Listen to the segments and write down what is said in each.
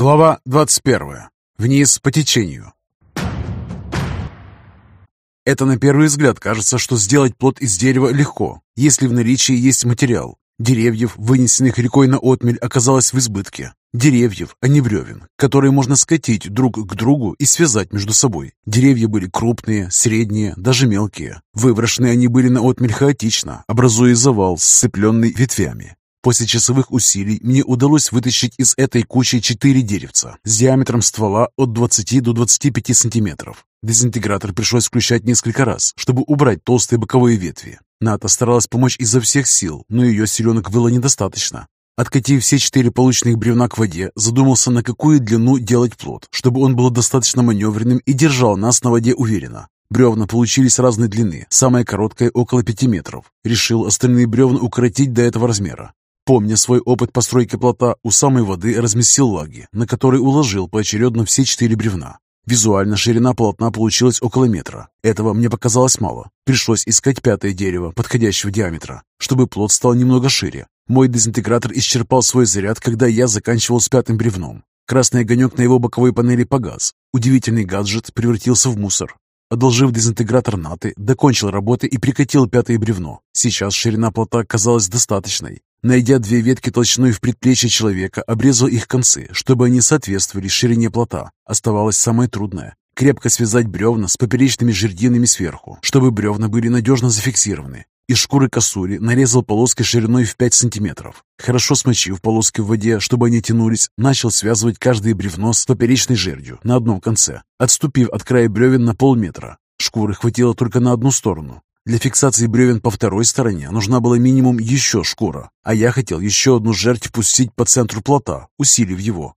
Глава 21. Вниз по течению. Это на первый взгляд кажется, что сделать плод из дерева легко, если в наличии есть материал. Деревьев, вынесенных рекой на отмель, оказалось в избытке. Деревьев, а не бревен, которые можно скатить друг к другу и связать между собой. Деревья были крупные, средние, даже мелкие. Выброшены они были на отмель хаотично, образуя завал, сцепленный ветвями. После часовых усилий мне удалось вытащить из этой кучи четыре деревца с диаметром ствола от 20 до 25 сантиметров. Дезинтегратор пришлось включать несколько раз, чтобы убрать толстые боковые ветви. Ната старалась помочь изо всех сил, но ее силенок было недостаточно. Откатив все четыре полученных бревна к воде, задумался, на какую длину делать плод, чтобы он был достаточно маневренным и держал нас на воде уверенно. Бревна получились разной длины, самая короткая около пяти метров. Решил остальные бревна укоротить до этого размера. Помня свой опыт постройки плота, у самой воды разместил лаги, на которые уложил поочередно все четыре бревна. Визуально ширина полотна получилась около метра. Этого мне показалось мало. Пришлось искать пятое дерево, подходящего диаметра, чтобы плот стал немного шире. Мой дезинтегратор исчерпал свой заряд, когда я заканчивал с пятым бревном. Красный огонек на его боковой панели погас. Удивительный гаджет превратился в мусор. Одолжив дезинтегратор НАТО, докончил работы и прикатил пятое бревно. Сейчас ширина плота казалась достаточной. Найдя две ветки толщиной в предплечье человека, обрезал их концы, чтобы они соответствовали ширине плота. Оставалось самое трудное – крепко связать бревна с поперечными жердинами сверху, чтобы бревна были надежно зафиксированы. Из шкуры косули нарезал полоски шириной в 5 сантиметров. Хорошо смочив полоски в воде, чтобы они тянулись, начал связывать каждое бревно с поперечной жердью на одном конце, отступив от края бревен на полметра. Шкуры хватило только на одну сторону, для фиксации бревен по второй стороне нужна была минимум еще шкура, а я хотел еще одну жертв пустить по центру плота, усилив его.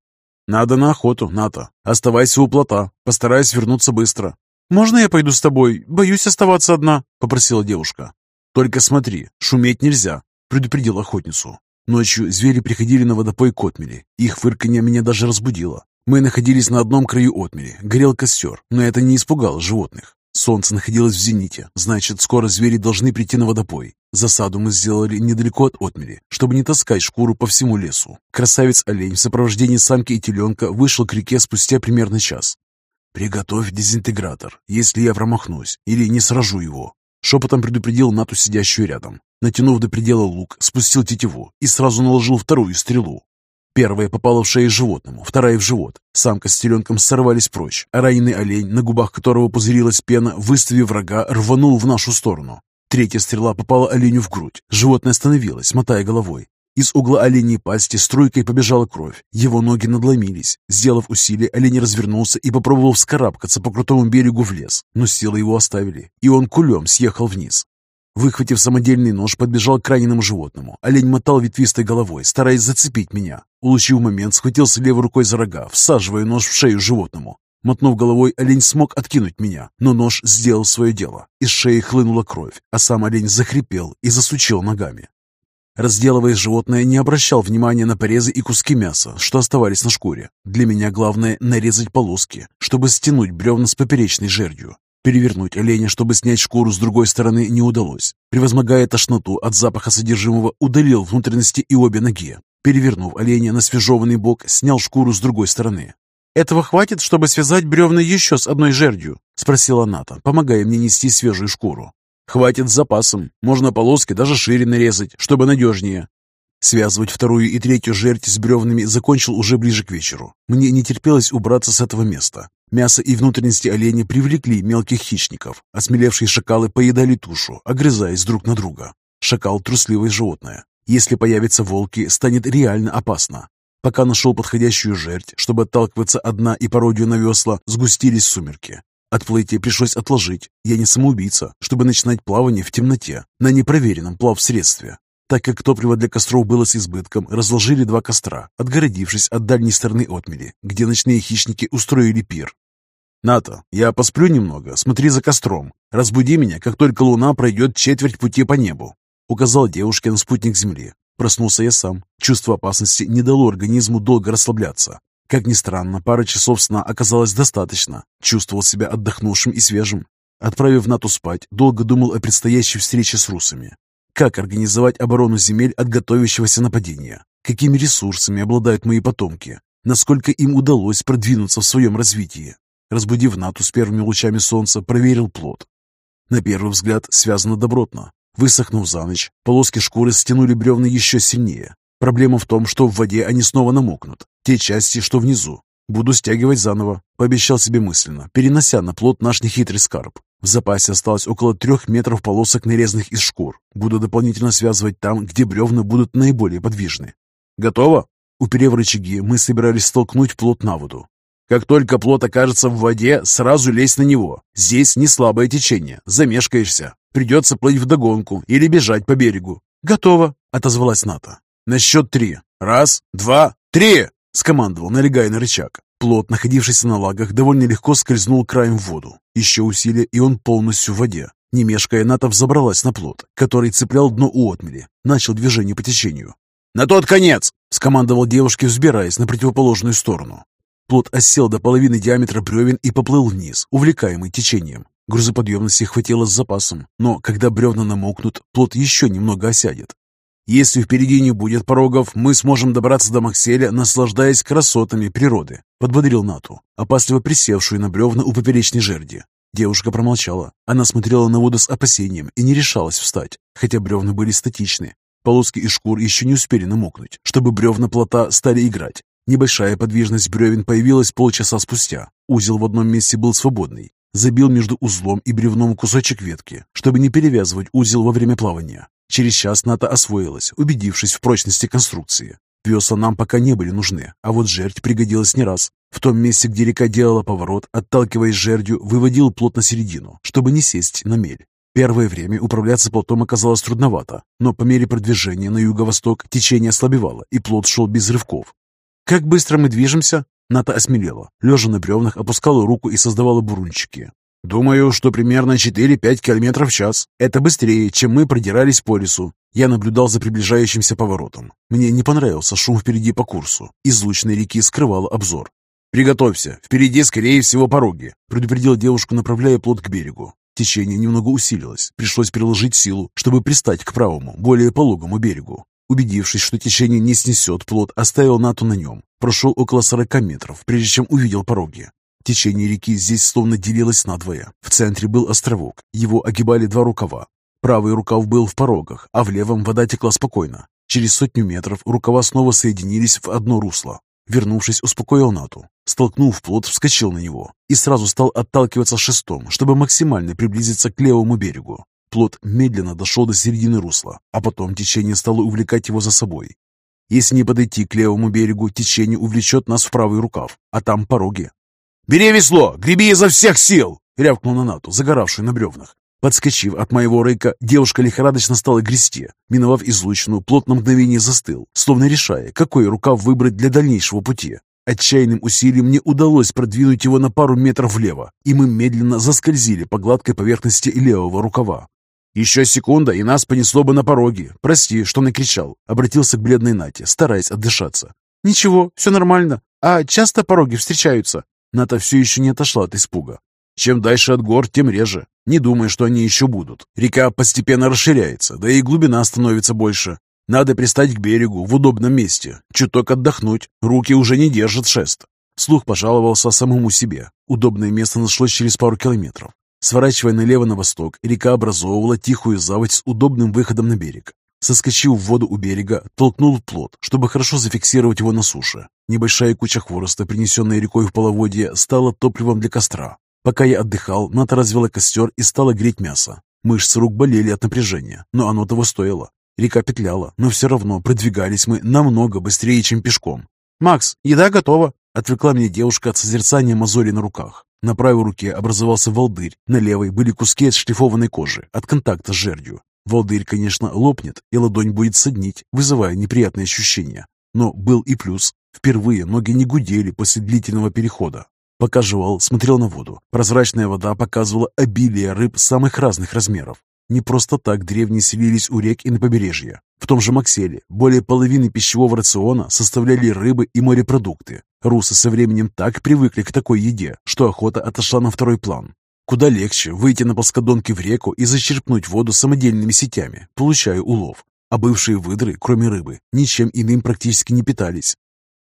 «Надо на охоту, Ната. Оставайся у плота. Постараюсь вернуться быстро». «Можно я пойду с тобой? Боюсь оставаться одна», — попросила девушка. «Только смотри, шуметь нельзя», — предупредил охотницу. Ночью звери приходили на водопой к отмели. Их фырканье меня даже разбудило. Мы находились на одном краю отмели, горел костер, но это не испугало животных. Солнце находилось в зените, значит, скоро звери должны прийти на водопой. Засаду мы сделали недалеко от отмели, чтобы не таскать шкуру по всему лесу. Красавец-олень в сопровождении самки и теленка вышел к реке спустя примерно час. «Приготовь дезинтегратор, если я промахнусь или не сражу его», Шепотом предупредил Нату, сидящую рядом. Натянув до предела лук, спустил тетиву и сразу наложил вторую стрелу. Первая попала в шею животному, вторая в живот. Самка с теленком сорвались прочь, а раненый олень, на губах которого пузырилась пена, выставив врага, рванул в нашу сторону. Третья стрела попала оленю в грудь. Животное остановилось, мотая головой. Из угла оленей пасти струйкой побежала кровь. Его ноги надломились. Сделав усилие, олень развернулся и попробовал вскарабкаться по крутому берегу в лес, но силы его оставили, и он кулем съехал вниз. Выхватив самодельный нож, подбежал к раненому животному. Олень мотал ветвистой головой, стараясь зацепить меня. Улучив момент, схватился левой рукой за рога, всаживая нож в шею животному. Мотнув головой, олень смог откинуть меня, но нож сделал свое дело. Из шеи хлынула кровь, а сам олень захрипел и засучил ногами. Разделывая животное, не обращал внимания на порезы и куски мяса, что оставались на шкуре. Для меня главное нарезать полоски, чтобы стянуть бревна с поперечной жердью. Перевернуть оленя, чтобы снять шкуру с другой стороны, не удалось. Превозмогая тошноту от запаха содержимого, удалил внутренности и обе ноги. Перевернув оленя на свежеванный бок, снял шкуру с другой стороны. «Этого хватит, чтобы связать бревна еще с одной жердью?» — спросила Ната, помогая мне нести свежую шкуру. «Хватит с запасом. Можно полоски даже шире нарезать, чтобы надежнее». Связывать вторую и третью жердь с бревнами закончил уже ближе к вечеру. Мне не терпелось убраться с этого места. Мясо и внутренности оленя привлекли мелких хищников. Осмелевшие шакалы поедали тушу, огрызаясь друг на друга. Шакал – трусливое животное. Если появятся волки, станет реально опасно. Пока нашел подходящую жерть, чтобы отталкиваться одна и пародию на весла, сгустились сумерки. Отплытие пришлось отложить. Я не самоубийца, чтобы начинать плавание в темноте, на непроверенном плавсредстве. Так как топлива для костров было с избытком, разложили два костра, отгородившись от дальней стороны отмели, где ночные хищники устроили пир. «Ната, я посплю немного, смотри за костром. Разбуди меня, как только луна пройдет четверть пути по небу», указал девушке на спутник Земли. Проснулся я сам. Чувство опасности не дало организму долго расслабляться. Как ни странно, пара часов сна оказалось достаточно. Чувствовал себя отдохнувшим и свежим. Отправив Нату спать, долго думал о предстоящей встрече с русами. Как организовать оборону земель от готовящегося нападения? Какими ресурсами обладают мои потомки? насколько им удалось продвинуться в своем развитии. Разбудив Нату с первыми лучами солнца, проверил плод. На первый взгляд связано добротно. Высохнув за ночь, полоски шкуры стянули бревна еще сильнее. Проблема в том, что в воде они снова намокнут. Те части, что внизу. Буду стягивать заново, пообещал себе мысленно, перенося на плод наш нехитрый скарб. В запасе осталось около трех метров полосок, нарезанных из шкур. Буду дополнительно связывать там, где бревна будут наиболее подвижны. Готово? Уперев рычаги, мы собирались столкнуть плот на воду. Как только плот окажется в воде, сразу лезь на него. Здесь не слабое течение, замешкаешься. Придется плыть вдогонку или бежать по берегу. «Готово», — отозвалась Ната. «На счет три. Раз, два, три!» — скомандовал, налегая на рычаг. Плот, находившийся на лагах, довольно легко скользнул краем в воду. Еще усилие, и он полностью в воде. Не мешкая, Ната взобралась на плот, который цеплял дно у отмели. Начал движение по течению. «На тот конец!» — скомандовал девушке, взбираясь на противоположную сторону. Плот осел до половины диаметра бревен и поплыл вниз, увлекаемый течением. Грузоподъемности хватило с запасом, но когда бревна намокнут, плот еще немного осядет. Если впереди не будет порогов, мы сможем добраться до Макселя, наслаждаясь красотами природы», — подбодрил Нату, опасливо присевшую на бревна у поперечной жерди. Девушка промолчала. Она смотрела на воду с опасением и не решалась встать, хотя бревна были статичны. Полоски и шкур еще не успели намокнуть, чтобы бревна плота стали играть. Небольшая подвижность бревен появилась полчаса спустя. Узел в одном месте был свободный. Забил между узлом и бревном кусочек ветки, чтобы не перевязывать узел во время плавания. Через час НАТО освоилась, убедившись в прочности конструкции. Весла нам пока не были нужны, а вот жердь пригодилась не раз. В том месте, где река делала поворот, отталкиваясь жердью, выводил плот на середину, чтобы не сесть на мель. Первое время управляться плотом оказалось трудновато, но по мере продвижения на юго-восток течение ослабевало, и плот шел без рывков. «Как быстро мы движемся?» Ната осмелела, лежа на бревнах, опускала руку и создавала бурунчики. «Думаю, что примерно 4-5 км в час. Это быстрее, чем мы продирались по лесу». Я наблюдал за приближающимся поворотом. Мне не понравился шум впереди по курсу. Излучная реки скрывала обзор. «Приготовься, впереди, скорее всего, пороги», — предупредил девушку, направляя плот к берегу. Течение немного усилилось. Пришлось приложить силу, чтобы пристать к правому, более пологому берегу. Убедившись, что течение не снесет плот, оставил Нату на нем. Прошел около 40 метров, прежде чем увидел пороги. Течение реки здесь словно делилось надвое. В центре был островок, его огибали два рукава. Правый рукав был в порогах, а в левом вода текла спокойно. Через сотню метров рукава снова соединились в одно русло. Вернувшись, успокоил Нату. Столкнув плот, вскочил на него и сразу стал отталкиваться шестом, чтобы максимально приблизиться к левому берегу. Плот медленно дошел до середины русла, а потом течение стало увлекать его за собой. Если не подойти к левому берегу, течение увлечет нас в правый рукав, а там пороги. «Бери весло! Греби изо всех сил!» — рявкнул на загоравший на бревнах. Подскочив от моего рыка, девушка лихорадочно стала грести. Миновав излучину, плот на мгновение застыл, словно решая, какой рукав выбрать для дальнейшего пути. Отчаянным усилием мне удалось продвинуть его на пару метров влево, и мы медленно заскользили по гладкой поверхности левого рукава. «Еще секунда, и нас понесло бы на пороге. Прости, что накричал», — обратился к бледной Нате, стараясь отдышаться. «Ничего, все нормально. А часто пороги встречаются?» Ната все еще не отошла от испуга. Чем дальше от гор, тем реже. Не думай, что они еще будут. Река постепенно расширяется, да и глубина становится больше. Надо пристать к берегу в удобном месте, чуток отдохнуть, руки уже не держат шест. Слух пожаловался самому себе. Удобное место нашлось через пару километров. Сворачивая налево на восток, река образовывала тихую заводь с удобным выходом на берег. Соскочив в воду у берега, толкнул плот, чтобы хорошо зафиксировать его на суше. Небольшая куча хвороста, принесенная рекой в половодье, стала топливом для костра. Пока я отдыхал, Ната развела костер и стала греть мясо. Мышцы рук болели от напряжения, но оно того стоило. Река петляла, но все равно продвигались мы намного быстрее, чем пешком. «Макс, еда готова!» — отвлекла меня девушка от созерцания мозоли на руках. На правой руке образовался волдырь, на левой были куски отшлифованной кожи от контакта с жердью. Волдырь, конечно, лопнет, и ладонь будет соднить, вызывая неприятные ощущения. Но был и плюс. Впервые ноги не гудели после длительного перехода. Пока жевал, смотрел на воду. Прозрачная вода показывала обилие рыб самых разных размеров. Не просто так древние селились у рек и на побережье. В том же Макселе более половины пищевого рациона составляли рыбы и морепродукты. Русы со временем так привыкли к такой еде, что охота отошла на второй план. Куда легче выйти на плоскодонке в реку и зачерпнуть воду самодельными сетями, получая улов. А бывшие выдры, кроме рыбы, ничем иным практически не питались.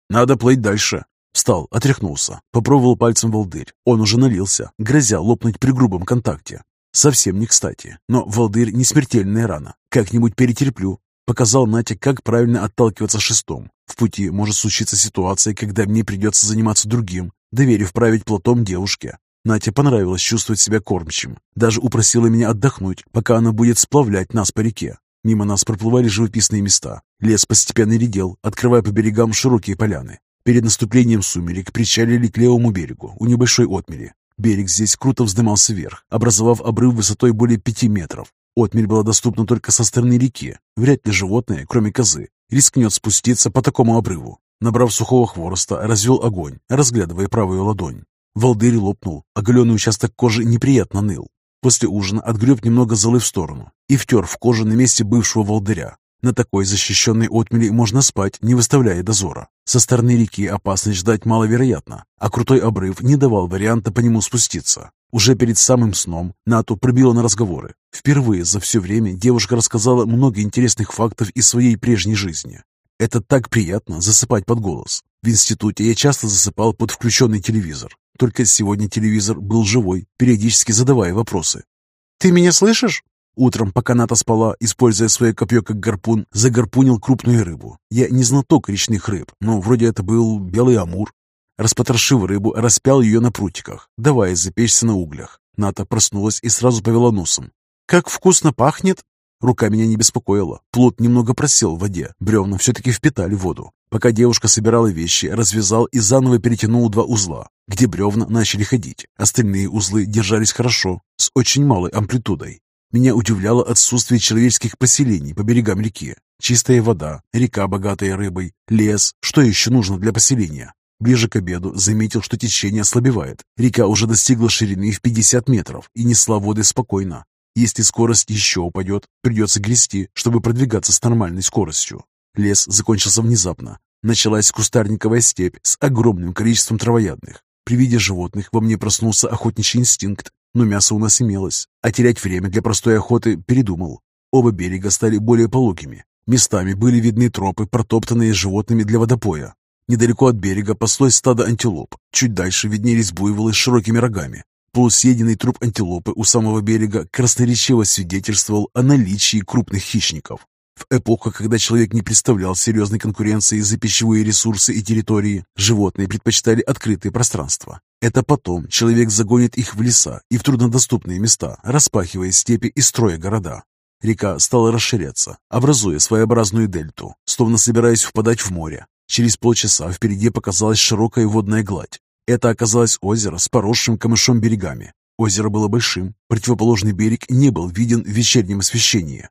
Надо плыть дальше. Встал, отряхнулся, попробовал пальцем волдырь. Он уже налился, грозя лопнуть при грубом контакте. Совсем не кстати, но волдырь не смертельная рана. Как-нибудь перетерплю. Показал Натя, как правильно отталкиваться шестом. В пути может случиться ситуация, когда мне придется заниматься другим, доверив править плотом девушке. Нате понравилось чувствовать себя кормчим. Даже упросила меня отдохнуть, пока она будет сплавлять нас по реке. Мимо нас проплывали живописные места. Лес постепенно редел, открывая по берегам широкие поляны. Перед наступлением сумерек причалили к левому берегу, у небольшой отмели. Берег здесь круто вздымался вверх, образовав обрыв высотой более пяти метров. Отмель была доступна только со стороны реки. Вряд ли животное, кроме козы, рискнет спуститься по такому обрыву. Набрав сухого хвороста, развел огонь, разглядывая правую ладонь. Волдырь лопнул, оголенный участок кожи неприятно ныл. После ужина отгреб немного золы в сторону и втер в кожу на месте бывшего волдыря. На такой защищенной отмели можно спать, не выставляя дозора. Со стороны реки опасность ждать маловероятно, а крутой обрыв не давал варианта по нему спуститься. Уже перед самым сном Нату пробила на разговоры. Впервые за все время девушка рассказала много интересных фактов из своей прежней жизни. Это так приятно засыпать под голос. В институте я часто засыпал под включенный телевизор. Только сегодня телевизор был живой, периодически задавая вопросы. «Ты меня слышишь?» Утром, пока Ната спала, используя свое копье как гарпун, загарпунил крупную рыбу. Я не знаток речных рыб, но вроде это был белый амур. Распотрошив рыбу, распял ее на прутиках, давая запечься на углях. Ната проснулась и сразу повела носом. «Как вкусно пахнет!» Рука меня не беспокоила. Плод немного просел в воде, бревна все-таки впитали воду. Пока девушка собирала вещи, развязал и заново перетянул два узла, где бревна начали ходить. Остальные узлы держались хорошо, с очень малой амплитудой. Меня удивляло отсутствие человеческих поселений по берегам реки. Чистая вода, река, богатая рыбой, лес. Что еще нужно для поселения? Ближе к обеду заметил, что течение ослабевает. Река уже достигла ширины в 50 метров и несла воды спокойно. Если скорость еще упадет, придется грести, чтобы продвигаться с нормальной скоростью. Лес закончился внезапно. Началась кустарниковая степь с огромным количеством травоядных. При виде животных во мне проснулся охотничий инстинкт, но мясо у нас имелось, а терять время для простой охоты передумал. Оба берега стали более пологими. Местами были видны тропы, протоптанные животными для водопоя. Недалеко от берега паслось стадо антилоп. Чуть дальше виднелись буйволы с широкими рогами. Полусъеденный труп антилопы у самого берега красноречиво свидетельствовал о наличии крупных хищников. В эпоху, когда человек не представлял серьезной конкуренции за пищевые ресурсы и территории, животные предпочитали открытые пространства. Это потом человек загонит их в леса и в труднодоступные места, распахивая степи и строя города. Река стала расширяться, образуя своеобразную дельту, словно собираясь впадать в море. Через полчаса впереди показалась широкая водная гладь. Это оказалось озеро с поросшим камышом берегами. Озеро было большим, противоположный берег не был виден в вечернем освещении.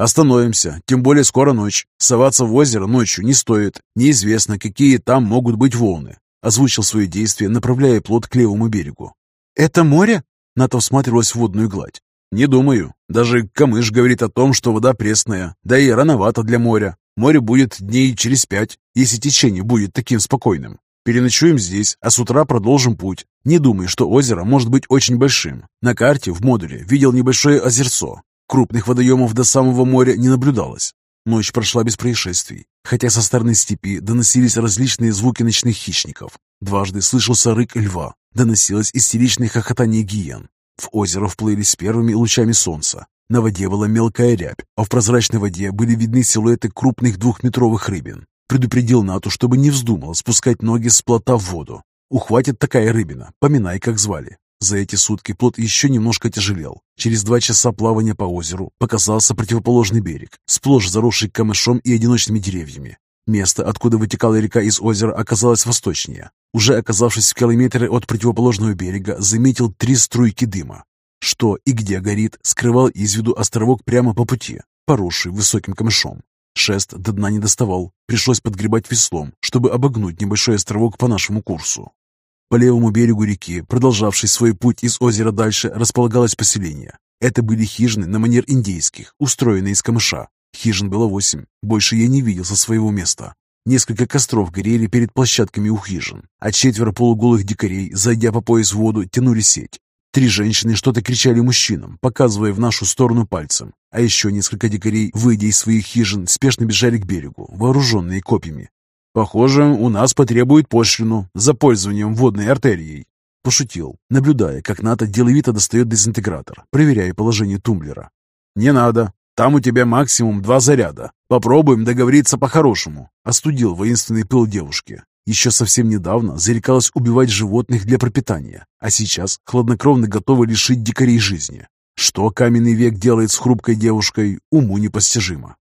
Остановимся, тем более скоро ночь. Соваться в озеро ночью не стоит. Неизвестно, какие там могут быть волны. Озвучил свое действие, направляя плот к левому берегу. «Это море?» Ната всматривалась в водную гладь. «Не думаю. Даже камыш говорит о том, что вода пресная, да и рановато для моря. Море будет дней через пять, если течение будет таким спокойным. Переночуем здесь, а с утра продолжим путь. Не думай, что озеро может быть очень большим. На карте в модуле видел небольшое озерцо. Крупных водоемов до самого моря не наблюдалось. Ночь прошла без происшествий, хотя со стороны степи доносились различные звуки ночных хищников. Дважды слышался рык льва, доносилось истеричное хохотание гиен. В озеро вплыли с первыми лучами солнца. На воде была мелкая рябь, а в прозрачной воде были видны силуэты крупных двухметровых рыбин. Предупредил Нату, чтобы не вздумал спускать ноги с плота в воду. Ухватит такая рыбина, поминай, как звали. За эти сутки плот еще немножко тяжелел. Через два часа плавания по озеру показался противоположный берег, сплошь заросший камышом и одиночными деревьями. Место, откуда вытекала река из озера, оказалось восточнее. Уже оказавшись в километре от противоположного берега, заметил три струйки дыма. Что и где горит, скрывал из виду островок прямо по пути, поросший высоким камышом. Шест до дна не доставал, пришлось подгребать веслом, чтобы обогнуть небольшой островок по нашему курсу. По левому берегу реки, продолжавшей свой путь из озера дальше, располагалось поселение. Это были хижины на манер индейских, устроенные из камыша. Хижин было восемь, больше я не видел со своего места. Несколько костров горели перед площадками у хижин, а четверо полуголых дикарей, зайдя по пояс в воду, тянули сеть. Три женщины что-то кричали мужчинам, показывая в нашу сторону пальцем, а еще несколько дикарей, выйдя из своих хижин, спешно бежали к берегу, вооруженные копьями. Похоже, у нас потребуют пошлину за пользованием водной артерией. Пошутил, наблюдая, как Ната деловито достает дезинтегратор, проверяя положение тумблера. «Не надо. Там у тебя максимум два заряда. Попробуем договориться по-хорошему», — остудил воинственный пыл девушки. Еще совсем недавно зарекалась убивать животных для пропитания, а сейчас хладнокровно готова лишить дикарей жизни. Что каменный век делает с хрупкой девушкой, уму непостижимо.